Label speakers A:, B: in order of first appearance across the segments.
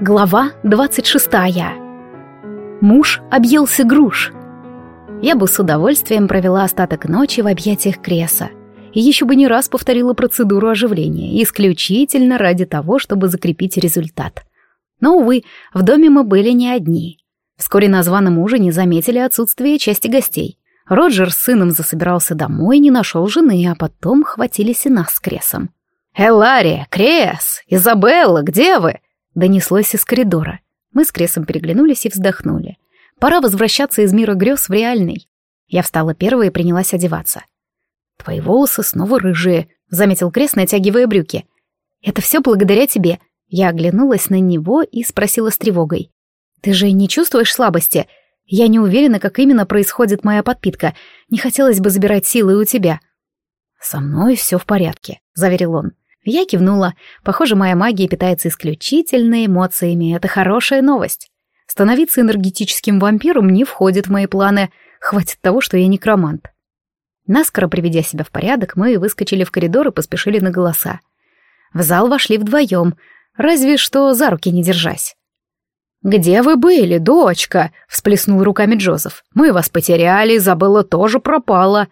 A: Глава 26. Муж объелся груш. Я бы с удовольствием провела остаток ночи в объятиях Креса. И еще бы не раз повторила процедуру оживления, исключительно ради того, чтобы закрепить результат. Но, увы, в доме мы были не одни. Вскоре на званом ужине заметили отсутствие части гостей. Роджер с сыном засобирался домой, не нашел жены, а потом хватились и нас с Кресом.
B: «Элария, Крес, Изабелла, где вы?»
A: Донеслось из коридора. Мы с Кресом переглянулись и вздохнули. Пора возвращаться из мира грез в реальный. Я встала первой и принялась одеваться. «Твои волосы снова рыжие», — заметил Крес, натягивая брюки. «Это все благодаря тебе». Я оглянулась на него и спросила с тревогой. «Ты же не чувствуешь слабости? Я не уверена, как именно происходит моя подпитка. Не хотелось бы забирать силы у тебя». «Со мной все в порядке», — заверил он. Я кивнула. Похоже, моя магия питается исключительно эмоциями. Это хорошая новость. Становиться энергетическим вампиром не входит в мои планы. Хватит того, что я некромант. Наскоро приведя себя в порядок, мы выскочили в коридор и поспешили на голоса. В зал вошли вдвоем, разве что за руки не держась.
B: «Где вы были, дочка?» — всплеснул руками Джозеф. «Мы вас потеряли, Изабелла тоже пропала».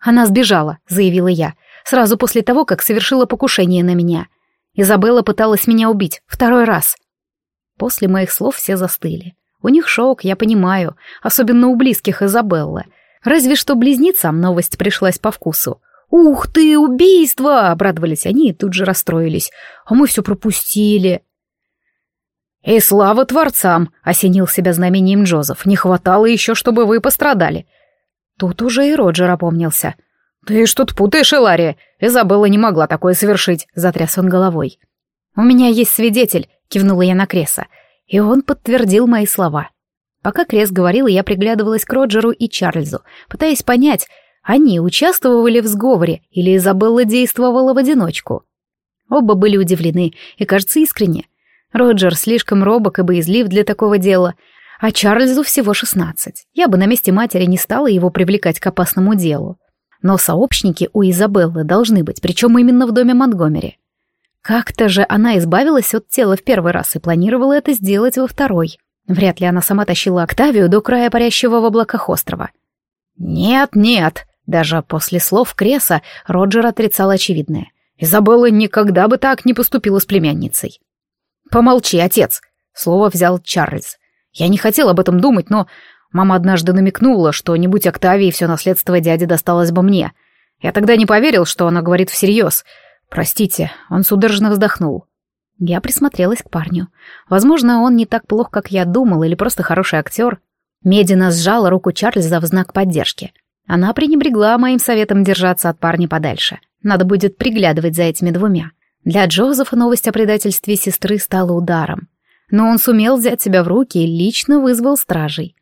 A: «Она сбежала», — заявила я сразу после того, как совершила покушение на меня. Изабелла пыталась меня убить второй раз. После моих слов все застыли. У них шок, я понимаю, особенно у близких Изабеллы. Разве что близнецам новость пришлась по вкусу. «Ух ты, убийство!» — обрадовались они и тут же расстроились. «А мы все пропустили».
B: «И слава творцам!» — осенил себя знамением Джозеф. «Не хватало еще, чтобы вы пострадали».
A: Тут уже и Роджер опомнился.
B: «Ты что-то путаешь, Элария. Изабелла не могла такое совершить», — затряс он головой.
A: «У меня есть свидетель», — кивнула я на Креса, и он подтвердил мои слова. Пока Крес говорил, я приглядывалась к Роджеру и Чарльзу, пытаясь понять, они участвовали в сговоре или Изабелла действовала в одиночку. Оба были удивлены и, кажется, искренне. Роджер слишком робок и боязлив для такого дела, а Чарльзу всего шестнадцать. Я бы на месте матери не стала его привлекать к опасному делу. Но сообщники у Изабеллы должны быть, причем именно в доме Монтгомери. Как-то же она избавилась от тела в первый раз и планировала это сделать во второй. Вряд ли она сама тащила Октавию до края парящего в облаках острова.
B: «Нет, нет!» Даже после слов Креса Роджер отрицал очевидное. Изабелла никогда бы так не поступила с племянницей. «Помолчи, отец!» — слово взял Чарльз. «Я не хотел об этом думать, но Мама однажды намекнула, что не будь Октавии, все наследство дяди досталось бы мне. Я тогда не поверил, что она говорит всерьез. Простите, он судорожно вздохнул. Я присмотрелась к парню. Возможно, он не так плох, как я думал, или просто хороший актер. Медина сжала руку Чарльза в знак поддержки. Она пренебрегла моим советом держаться от парня подальше. Надо будет приглядывать за этими двумя. Для Джозефа новость о предательстве сестры стала ударом. Но он сумел взять себя в руки и лично вызвал стражей.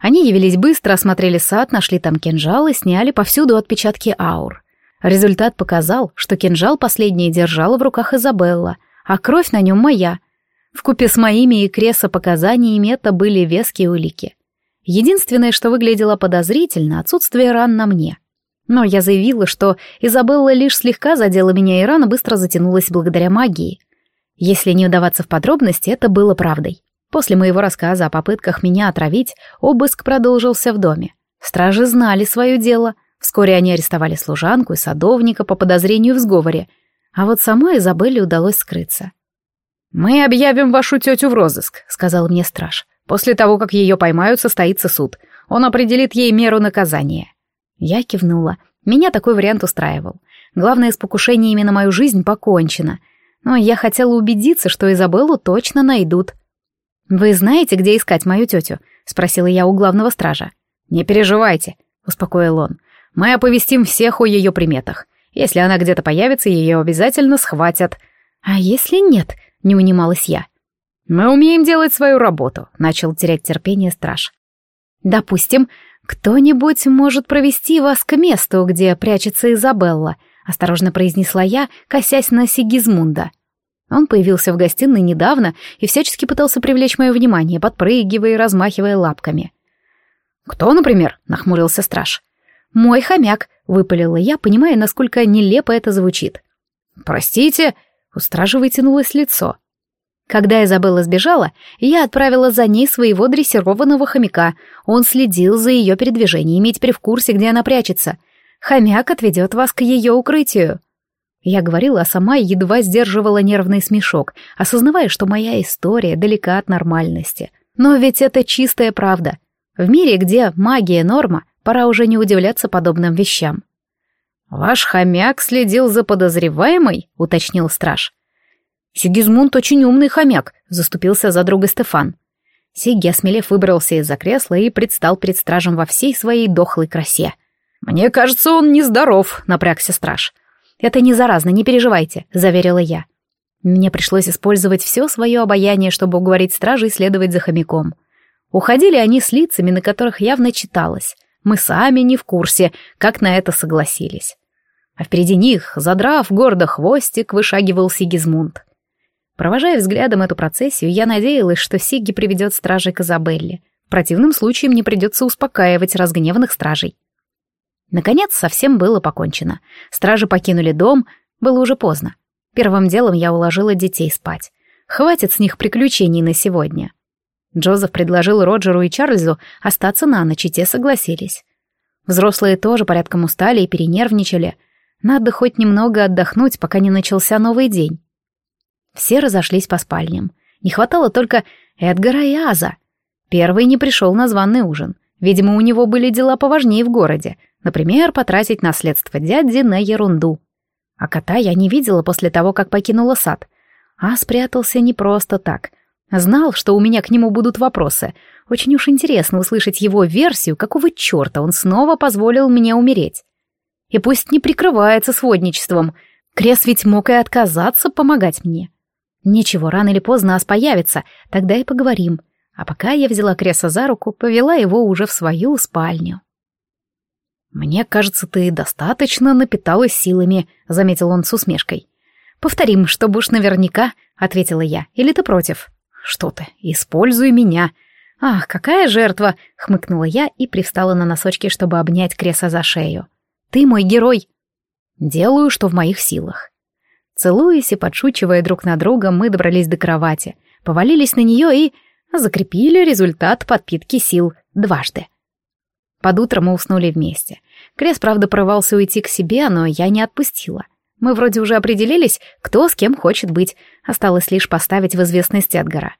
B: Они явились быстро, осмотрели сад, нашли там кинжал и сняли повсюду отпечатки аур. Результат показал, что кинжал последняя держала в руках Изабелла, а кровь на нем моя. Вкупе с моими и Креса показаниями это были веские улики. Единственное, что выглядело подозрительно, отсутствие ран на мне. Но я заявила, что Изабелла лишь слегка задела меня, и рана быстро затянулась благодаря магии. Если не удаваться в подробности, это было правдой. После моего рассказа о попытках меня отравить, обыск продолжился в доме. Стражи знали свое дело. Вскоре они арестовали служанку и садовника по подозрению в сговоре. А вот самой Изабелле удалось скрыться. «Мы объявим вашу тетю в розыск», — сказал мне страж. «После того, как ее поймают, состоится суд. Он определит ей меру наказания».
A: Я кивнула. Меня такой вариант устраивал. Главное, с покушениями на мою жизнь покончено. Но я хотела убедиться, что Изабеллу точно найдут. «Вы знаете, где искать мою тетю?» — спросила я у главного стража.
B: «Не переживайте», — успокоил он. «Мы оповестим всех о ее приметах. Если она где-то появится, ее обязательно схватят».
A: «А если нет?» — не унималась я.
B: «Мы умеем делать свою работу», — начал терять терпение страж.
A: «Допустим, кто-нибудь может провести вас к месту, где прячется Изабелла», — осторожно произнесла я, косясь на Сигизмунда. Он появился в гостиной недавно и всячески пытался привлечь мое внимание, подпрыгивая и размахивая лапками.
B: «Кто, например?» — нахмурился страж.
A: «Мой хомяк», — выпалила я, понимая, насколько нелепо это звучит.
B: «Простите», — у стража вытянулось лицо.
A: Когда Изабелла сбежала, я отправила за ней своего дрессированного хомяка. Он следил за ее передвижениями и теперь в курсе, где она прячется. Хомяк отведет вас к ее укрытию. Я говорила, а сама едва сдерживала нервный смешок, осознавая, что моя история далека от нормальности. Но ведь это чистая правда. В мире, где магия норма, пора уже не удивляться подобным вещам.
B: «Ваш хомяк следил за подозреваемой?» — уточнил страж.
A: «Сигизмунд очень умный хомяк», — заступился за друга Стефан. Сигги, осмелев, выбрался из-за кресла и предстал перед стражем во всей своей дохлой красе.
B: «Мне кажется, он нездоров», — напрягся страж.
A: «Это не заразно, не переживайте», — заверила я. Мне пришлось использовать все свое обаяние, чтобы уговорить стражей следовать за хомяком. Уходили они с лицами, на которых явно читалось. Мы сами не в курсе, как на это согласились. А впереди них, задрав гордо хвостик, вышагивал Сигизмунд. Провожая взглядом эту процессию, я надеялась, что Сигги приведет стражей к Изабелле. В противном случае мне придется успокаивать разгневанных стражей. Наконец, совсем было покончено. Стражи покинули дом, было уже поздно. Первым делом я уложила детей спать. Хватит с них приключений на сегодня. Джозеф предложил Роджеру и Чарльзу остаться на ночь, и те согласились. Взрослые тоже порядком устали и перенервничали. Надо хоть немного отдохнуть, пока не начался новый день. Все разошлись по спальням. Не хватало только Эдгара и Аза. Первый не пришел на званый ужин. Видимо, у него были дела поважнее в городе, Например, потратить наследство дяди на ерунду. А кота я не видела после того, как покинула сад. А спрятался не просто так. Знал, что у меня к нему будут вопросы. Очень уж интересно услышать его версию, какого черта он снова позволил мне умереть. И пусть не прикрывается сводничеством. Крес ведь мог и отказаться помогать мне. Ничего, рано или поздно Ас появится, тогда и поговорим. А пока я взяла Креса за руку, повела его уже в свою спальню.
B: «Мне кажется, ты достаточно напиталась силами», — заметил он с усмешкой.
A: «Повторим, чтобы уж наверняка», — ответила я. «Или ты против?»
B: «Что ты, используй меня».
A: «Ах, какая жертва!» — хмыкнула я и привстала на носочки, чтобы обнять Креса за шею. «Ты мой герой!»
B: «Делаю, что в моих силах».
A: Целуясь и подшучивая друг на друга, мы добрались до кровати, повалились на нее и закрепили результат подпитки сил дважды. Под утро мы уснули вместе. Крес, правда, порывался уйти к себе, но я не отпустила. Мы вроде уже определились, кто с кем хочет быть. Осталось лишь поставить в известность Эдгара.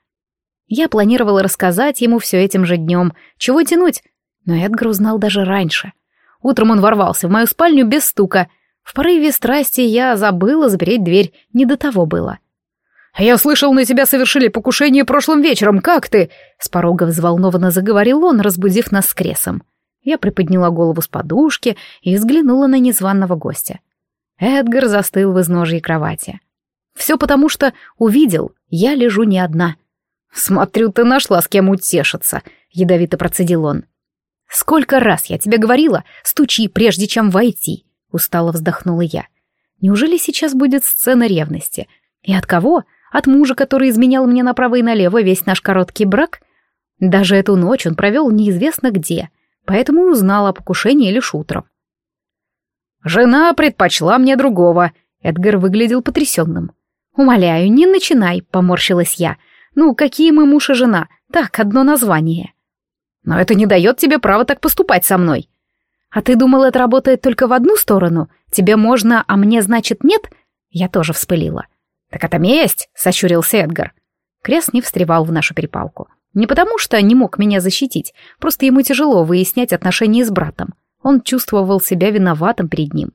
A: Я планировала рассказать ему все этим же днем. Чего тянуть? Но Эдгар узнал даже раньше. Утром он ворвался в мою спальню без стука. В порыве страсти я забыла запереть дверь. Не до того было.
B: «А «Я слышал, на тебя совершили покушение прошлым вечером. Как ты?» С порога взволнованно заговорил он, разбудив нас с Кресом.
A: Я приподняла голову с подушки и взглянула на незваного гостя. Эдгар застыл в изножьей кровати. Все потому, что увидел, я лежу не одна.
B: «Смотрю, ты нашла с кем утешиться», — ядовито процедил он.
A: «Сколько раз я тебе говорила, стучи, прежде чем войти», — устало вздохнула я. «Неужели сейчас будет сцена ревности? И от кого? От мужа, который изменял мне направо и налево весь наш короткий брак? Даже эту ночь он провел неизвестно где поэтому и узнал о покушении лишь утром.
B: «Жена предпочла мне другого», — Эдгар выглядел потрясенным.
A: «Умоляю, не начинай», — поморщилась я. «Ну, какие мы муж и жена? Так, одно название».
B: «Но это не дает тебе права так поступать со мной».
A: «А ты думал, это работает только в одну сторону? Тебе можно, а мне, значит, нет?» Я тоже вспылила.
B: «Так это месть», — сощурился Эдгар.
A: Крест не встревал в нашу перепалку. Не потому, что не мог меня защитить, просто ему тяжело выяснять отношения с братом. Он чувствовал себя виноватым перед ним.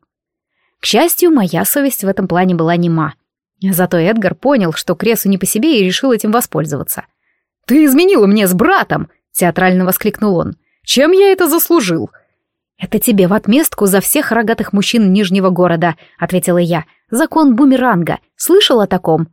A: К счастью, моя совесть в этом плане была нема. Зато Эдгар понял, что Кресу не по себе и решил этим воспользоваться.
B: «Ты изменила мне с братом!» — театрально воскликнул он. «Чем я это заслужил?»
A: «Это тебе в отместку за всех рогатых мужчин Нижнего города», — ответила я. «Закон бумеранга. Слышал о таком?»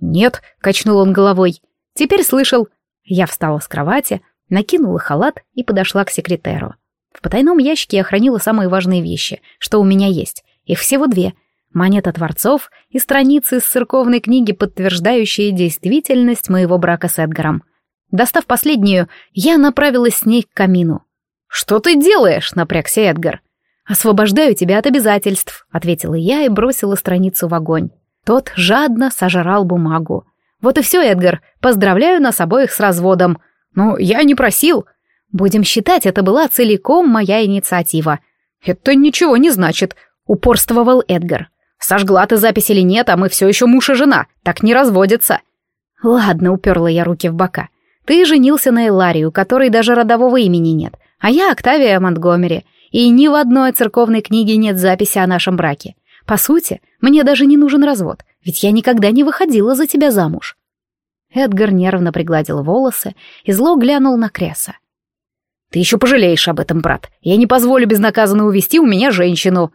B: «Нет», — качнул он головой.
A: «Теперь слышал. Я встала с кровати, накинула халат и подошла к секретеру. В потайном ящике я хранила самые важные вещи, что у меня есть. Их всего две. Монета Творцов и страницы из церковной книги, подтверждающие действительность моего брака с Эдгаром. Достав последнюю, я направилась с ней к камину.
B: «Что ты делаешь?» — напрягся Эдгар.
A: «Освобождаю тебя от обязательств», — ответила я и бросила страницу в огонь. Тот жадно сожрал бумагу. Вот и все, Эдгар. Поздравляю нас обоих с разводом. Но я не просил. Будем считать, это была целиком моя инициатива. Это ничего не значит, упорствовал Эдгар. Сожгла ты запись или нет, а мы все еще муж и жена. Так не разводятся. Ладно, уперла я руки в бока. Ты женился на Эларию, которой даже родового имени нет, а я Октавия Монтгомери, и ни в одной церковной книге нет записи о нашем браке. По сути, мне даже не нужен развод, ведь я никогда не выходила за тебя замуж. Эдгар нервно пригладил волосы и зло глянул на Креса. «Ты еще пожалеешь об этом, брат. Я не позволю безнаказанно увести у меня женщину».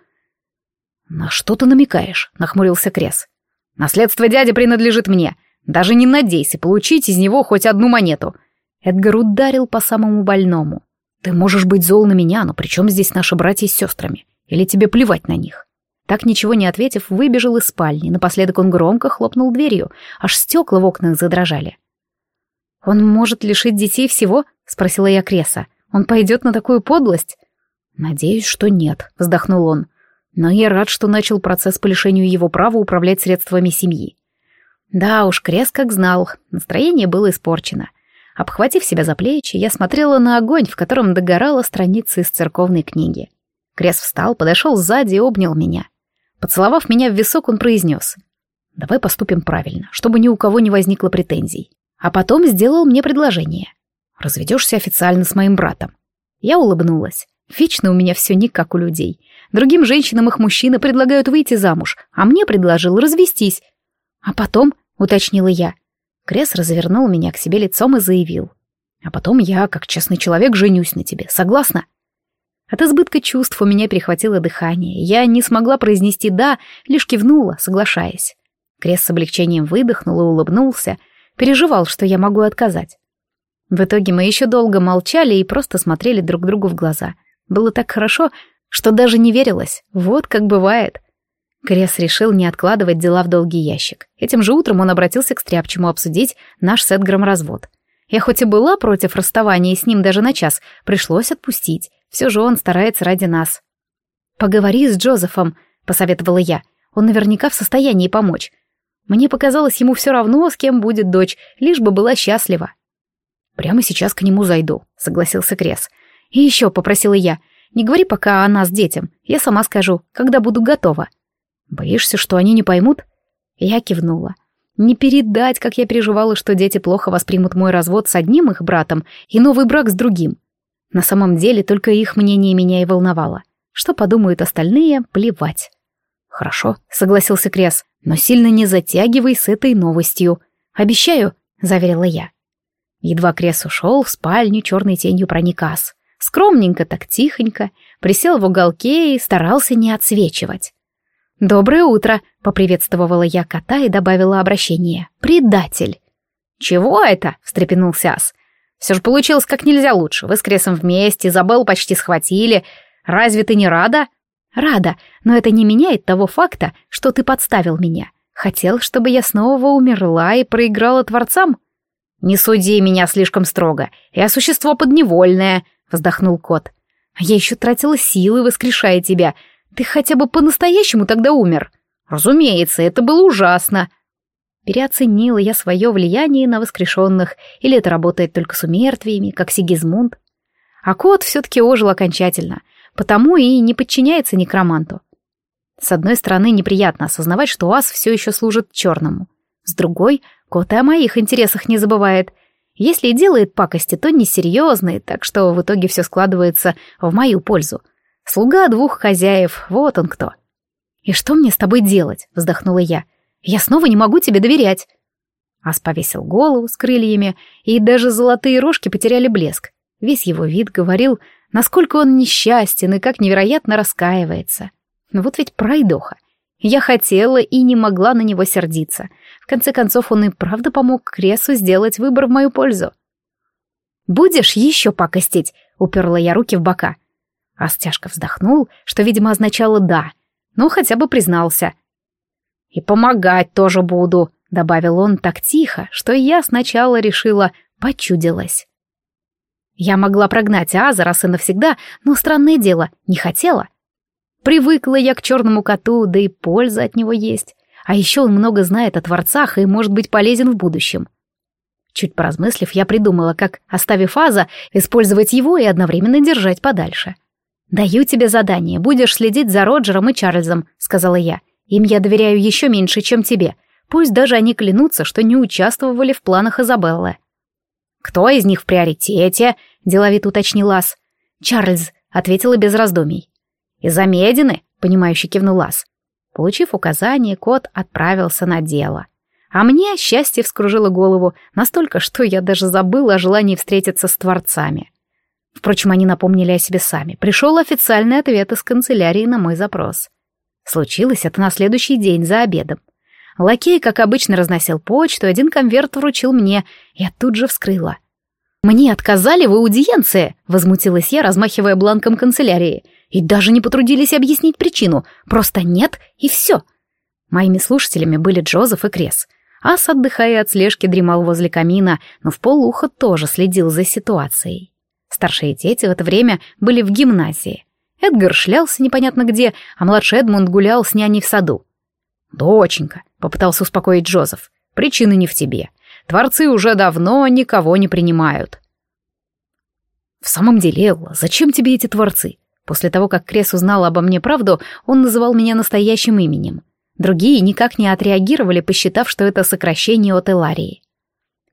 A: «На что ты намекаешь?» — нахмурился Крес. «Наследство дяди принадлежит мне. Даже не надейся получить из него хоть одну монету». Эдгар ударил по самому больному. «Ты можешь быть зол на меня, но при чем здесь наши братья с сестрами? Или тебе плевать на них?» Так ничего не ответив, выбежал из спальни. Напоследок он громко хлопнул дверью. Аж стекла в окнах задрожали. «Он может лишить детей всего?» — спросила я Креса. «Он пойдет на такую подлость?» «Надеюсь, что нет», — вздохнул он. «Но я рад, что начал процесс по лишению его права управлять средствами семьи». Да уж, Крес как знал. Настроение было испорчено. Обхватив себя за плечи, я смотрела на огонь, в котором догорала страница из церковной книги. Крес встал, подошел сзади и обнял меня. Поцеловав меня в висок, он произнес. «Давай поступим правильно, чтобы ни у кого не возникло претензий». А потом сделал мне предложение. «Разведешься официально с моим братом». Я улыбнулась. Вечно у меня все не как у людей. Другим женщинам их мужчины предлагают выйти замуж, а мне предложил развестись. А потом, уточнила я, Крес развернул меня к себе лицом и заявил. А потом я, как честный человек, женюсь на тебе. Согласна? От избытка чувств у меня перехватило дыхание. Я не смогла произнести «да», лишь кивнула, соглашаясь. Крес с облегчением выдохнул и улыбнулся, переживал, что я могу отказать. В итоге мы еще долго молчали и просто смотрели друг другу в глаза. Было так хорошо, что даже не верилось. Вот как бывает. Крес решил не откладывать дела в долгий ящик. Этим же утром он обратился к Стряпчему обсудить наш с Эдгаром развод. Я хоть и была против расставания с ним даже на час, пришлось отпустить. Все же он старается ради нас. «Поговори с Джозефом», — посоветовала я. «Он наверняка в состоянии помочь. Мне показалось ему все равно, с кем будет дочь, лишь бы была счастлива». «Прямо сейчас к нему зайду», — согласился Крес. «И еще», — попросила я, — «не говори пока о нас детям. Я сама скажу, когда буду готова». «Боишься, что они не поймут?» Я кивнула. Не передать, как я переживала, что дети плохо воспримут мой развод с одним их братом и новый брак с другим. На самом деле только их мнение меня и волновало. Что подумают остальные, плевать. «Хорошо», — согласился Крес, — «но сильно не затягивай с этой новостью. Обещаю», — заверила я. Едва Крес ушел, в спальню черной тенью проник ас. Скромненько, так тихонько, присел в уголке и старался не отсвечивать. «Доброе утро», — поприветствовала я кота и добавила обращение. «Предатель». «Чего это?» — встрепенулся ас. Все же получилось как нельзя лучше. Вы с Кресом вместе, Изабеллу почти схватили. Разве ты не рада? Рада, но это не меняет того факта, что ты подставил меня. Хотел, чтобы я снова умерла и проиграла Творцам? Не суди меня слишком строго. Я существо подневольное, вздохнул кот. Я еще тратила силы, воскрешая тебя. Ты хотя бы по-настоящему тогда умер. Разумеется, это было ужасно. Переоценила я свое влияние на воскрешенных, или это работает только с умертвиями, как Сигизмунд. А кот все-таки ожил окончательно, потому и не подчиняется некроманту. С одной стороны, неприятно осознавать, что ас все еще служит черному. С другой, кот и о моих интересах не забывает. Если и делает пакости, то несерьезные, так что в итоге все складывается в мою пользу. Слуга двух хозяев, вот он кто. «И что мне с тобой делать?» — вздохнула я. — я снова не могу тебе доверять. Ас повесил голову с крыльями, и даже золотые рожки потеряли блеск. Весь его вид говорил, насколько он несчастен и как невероятно раскаивается. Но вот ведь пройдоха. Я хотела и не могла на него сердиться. В конце концов, он и правда помог Кресу сделать выбор в мою пользу. «Будешь еще пакостить?» — уперла я руки в бока. Ас тяжко вздохнул, что, видимо, означало «да», но хотя бы признался — «И помогать тоже буду», — добавил он так тихо, что я сначала решила, почудилась. Я могла прогнать Аза раз и навсегда, но странное дело, не хотела. Привыкла я к черному коту, да и польза от него есть. А еще он много знает о творцах и может быть полезен в будущем. Чуть поразмыслив, я придумала, как, оставив Аза, использовать его и одновременно держать подальше. «Даю тебе задание, будешь следить за Роджером и Чарльзом», — сказала я. «Им я доверяю еще меньше, чем тебе. Пусть даже они клянутся, что не участвовали в планах Изабеллы». «Кто из них в приоритете?» — деловито уточнил Ас. «Чарльз», — ответила без раздумий. «Из-за Медины?» — понимающе кивнул Ас. Получив указание, кот отправился на дело. А мне счастье вскружило голову настолько, что я даже забыла о желании встретиться с творцами. Впрочем, они напомнили о себе сами. Пришел официальный ответ из канцелярии на мой запрос. Случилось это на следующий день за обедом. Лакей, как обычно, разносил почту, один конверт вручил мне, я тут же вскрыла. «Мне отказали в аудиенции!» — возмутилась я, размахивая бланком канцелярии. «И даже не потрудились объяснить причину. Просто нет, и все!» Моими слушателями были Джозеф и Крес. Ас, отдыхая от слежки, дремал возле камина, но в полуха тоже следил за ситуацией. Старшие дети в это время были в гимназии. Эдгар шлялся непонятно где, а младший Эдмунд гулял с няней в саду. «Доченька», — попытался успокоить Джозеф, — «причина не в тебе. Творцы уже давно никого не принимают». «В самом деле, Элла, зачем тебе эти творцы?» После того, как Крес узнал обо мне правду, он называл меня настоящим именем. Другие никак не отреагировали, посчитав, что это сокращение от Эларии.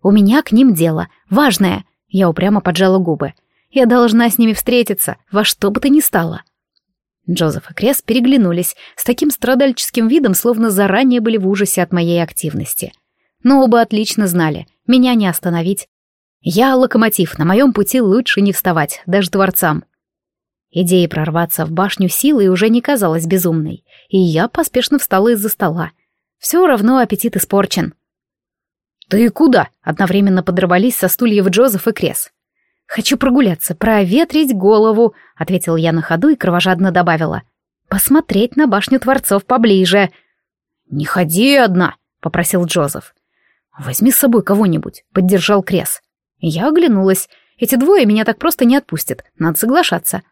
A: «У меня к ним дело. Важное!» Я упрямо поджала губы. «Я должна с ними встретиться, во что бы то ни стало». Джозеф и Крес переглянулись с таким страдальческим видом, словно заранее были в ужасе от моей активности. Но оба отлично знали, меня не остановить. Я локомотив, на моем пути лучше не вставать, даже дворцам. Идея прорваться в башню силой уже не казалась безумной, и я поспешно встала из-за стола. Все равно аппетит испорчен. «Ты куда?» — одновременно подрывались со стульев Джозеф и Крес. «Хочу прогуляться, проветрить голову», — ответил я на ходу и кровожадно добавила. «Посмотреть на башню Творцов поближе». «Не ходи одна», — попросил Джозеф. «Возьми с собой кого-нибудь», — поддержал Крес. Я оглянулась. Эти двое меня так просто не отпустят, надо соглашаться.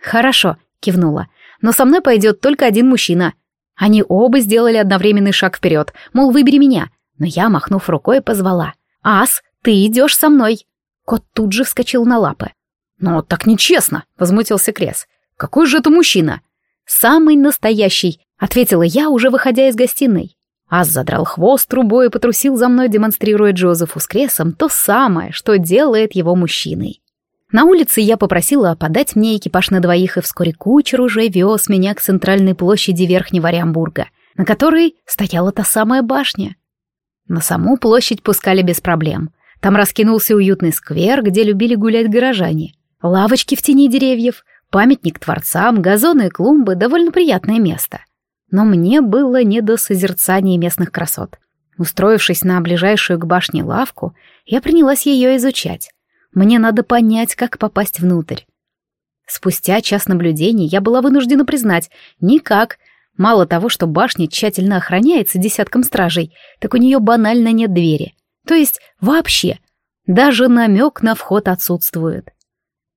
A: «Хорошо», — кивнула. «Но со мной пойдет только один мужчина». Они оба сделали одновременный шаг вперед, мол, выбери меня. Но я, махнув рукой, позвала. «Ас, ты идешь со мной!» Кот тут же вскочил на лапы. «Но так нечестно!» — возмутился Крес. «Какой же это мужчина?» «Самый настоящий!» — ответила я, уже выходя из гостиной. Ас задрал хвост трубой и потрусил за мной, демонстрируя Джозефу с Кресом то самое, что делает его мужчиной. На улице я попросила подать мне экипаж на двоих, и вскоре кучер уже вез меня к центральной площади Верхнего Ориамбурга, на которой стояла та самая башня. На саму площадь пускали без проблем. Там раскинулся уютный сквер, где любили гулять горожане. Лавочки в тени деревьев, памятник творцам, газоны и клумбы — довольно приятное место. Но мне было не до созерцания местных красот. Устроившись на ближайшую к башне лавку, я принялась ее изучать. Мне надо понять, как попасть внутрь. Спустя час наблюдений я была вынуждена признать, никак. Мало того, что башня тщательно охраняется десятком стражей, так у нее банально нет двери. То есть вообще. Даже намек на вход отсутствует.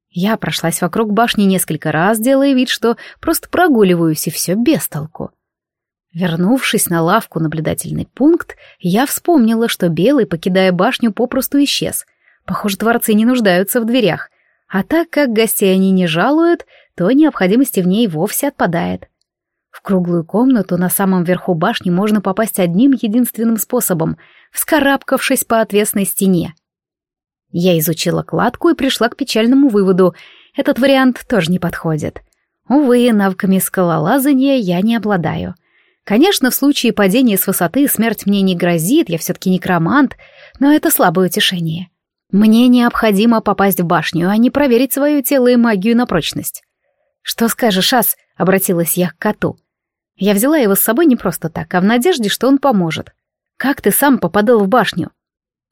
A: Я прошлась вокруг башни несколько раз, делая вид, что просто прогуливаюсь, и все без толку. Вернувшись на лавку наблюдательный пункт, я вспомнила, что Белый, покидая башню, попросту исчез, Похоже, творцы не нуждаются в дверях. А так как гостей они не жалуют, то необходимости в ней вовсе отпадает. В круглую комнату на самом верху башни можно попасть одним единственным способом — вскарабкавшись по отвесной стене. Я изучила кладку и пришла к печальному выводу — этот вариант тоже не подходит. Увы, навыками скалолазания я не обладаю. Конечно, в случае падения с высоты смерть мне не грозит, я все-таки некромант, но это слабое утешение. Мне необходимо попасть в башню, а не проверить свое тело и магию на прочность. «Что скажешь, Ас?» — обратилась я к коту. Я взяла его с собой не просто так, а в надежде, что он поможет. «Как ты сам попадал в башню?»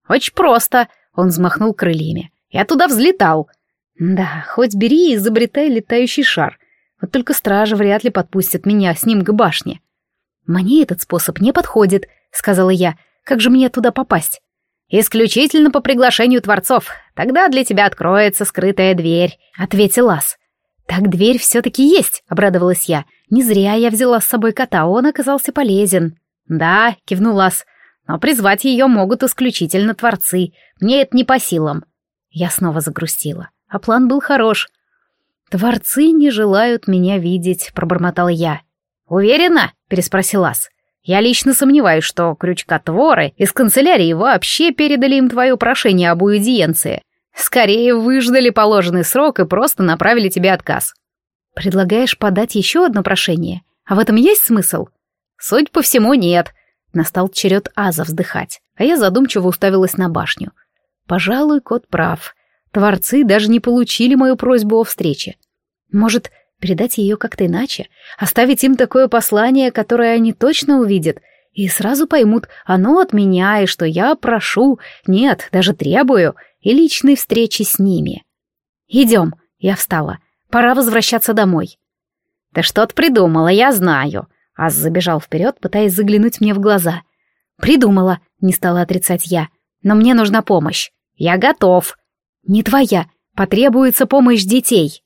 A: «Очень просто», — он взмахнул крыльями. «Я туда взлетал». «Да, хоть бери и изобретай летающий шар. Вот только стража вряд ли подпустят меня с ним к башне». «Мне этот способ не подходит», — сказала я. «Как же мне туда попасть?» «Исключительно по приглашению творцов. Тогда для тебя откроется скрытая дверь», — ответил Ас. «Так дверь все-таки есть», — обрадовалась я. «Не зря я взяла с собой кота, он оказался полезен». «Да», — кивнул Ас, — «но призвать ее могут исключительно творцы. Мне это не по силам». Я снова загрустила, а план был хорош. «Творцы не желают меня видеть», — пробормотала я. «Уверена?» — переспросил Ас. «Я лично сомневаюсь, что крючкотворы из канцелярии вообще передали им твое прошение об уидиенции. Скорее выждали положенный срок и просто направили тебе отказ». «Предлагаешь подать еще одно прошение? А в этом есть смысл?» «Суть по всему, нет». Настал черед Аза вздыхать, а я задумчиво уставилась на башню. «Пожалуй, кот прав. Творцы даже не получили мою просьбу о встрече. Может, передать ее как-то иначе, оставить им такое послание, которое они точно увидят, и сразу поймут, оно от меня, и что я прошу, нет, даже требую, и личной встречи с ними. «Идем», — я встала, — «пора возвращаться домой». «Ты что-то придумала, я знаю», — Ас забежал вперед, пытаясь заглянуть мне в глаза. «Придумала», — не стала отрицать я, — «но мне нужна помощь». «Я готов». «Не твоя, потребуется помощь детей».